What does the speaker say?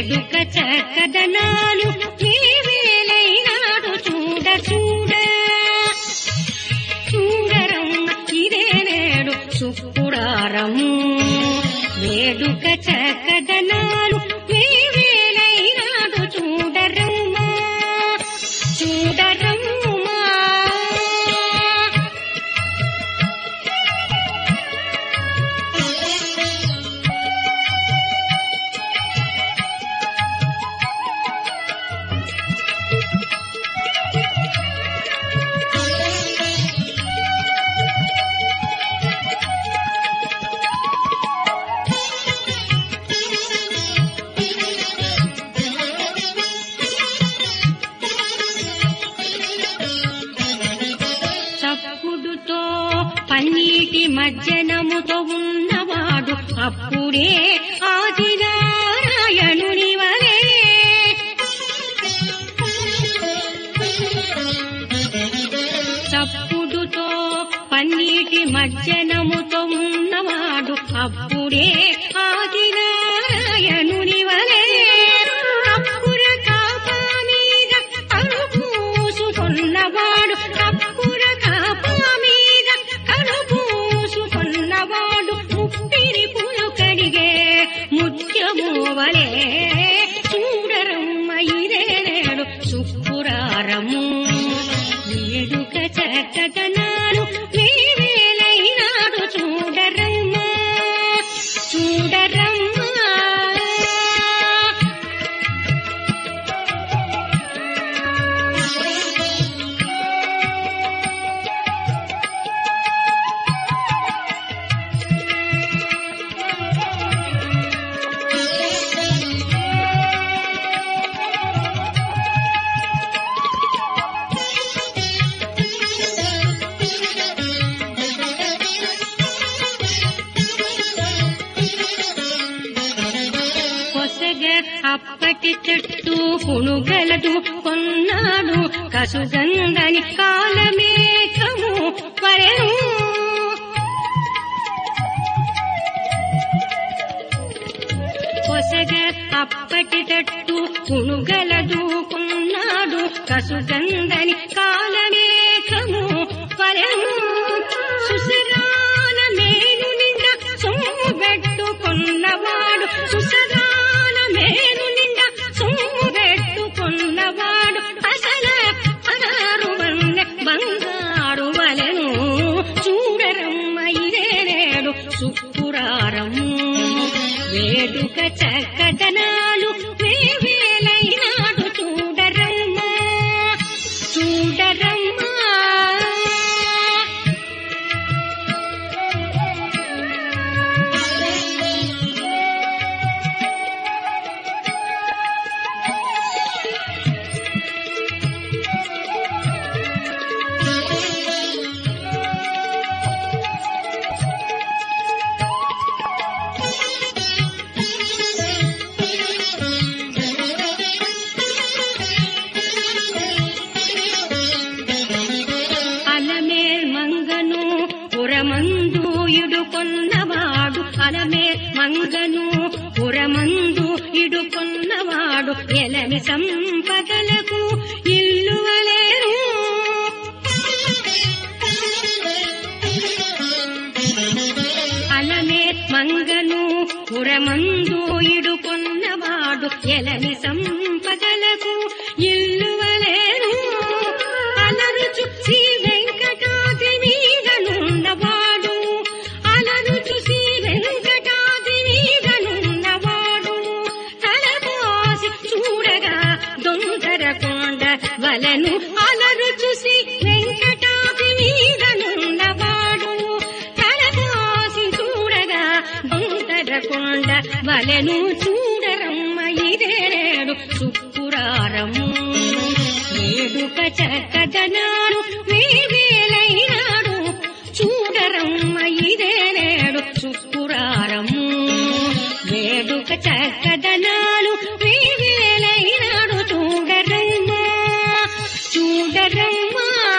వేడుక చక్కదనాలు వేవేలైనాడు అప్పుడే ఆదినారాయణుని వలే చప్పుడుతో పన్నీటి మజ్జనముతో ఉన్నవాడు అప్పుడే ఆదినారాయణుని అప్పటి చెట్టు పుణుగలదు కొన్నాడు కసుగందని కాలమేకము పరెను కొసగ అప్పటి చెట్టు పుణుగలదు కొన్నాడు కసుగందని కాలమేకము పరెను నేడు వేడుక చక్కదనాలు ఇడుకొన్నవాడు అలమేల్ మంగను పురమందు ఇడుకున్నవాడు ఎలని సంపగలకు ఇల్లు వలేను అలమే మంగను పురమందు ఇడుకున్నవాడు ఎలని సంపదలకు దొంగర కొండ వలను అలరుచు శ్రీ వెంకటాద్రి మీదనున్నవాడు తలపోసి చూడగా గుంటర కొండ వలను చూడరమ్మ ఇదేడు చుక్కురారము వేడుక చక్కదనాడు వేవేలైనాడు చూడరమ్మ ఇదేడు చుక్కురారము వేడుక చక్క பரமா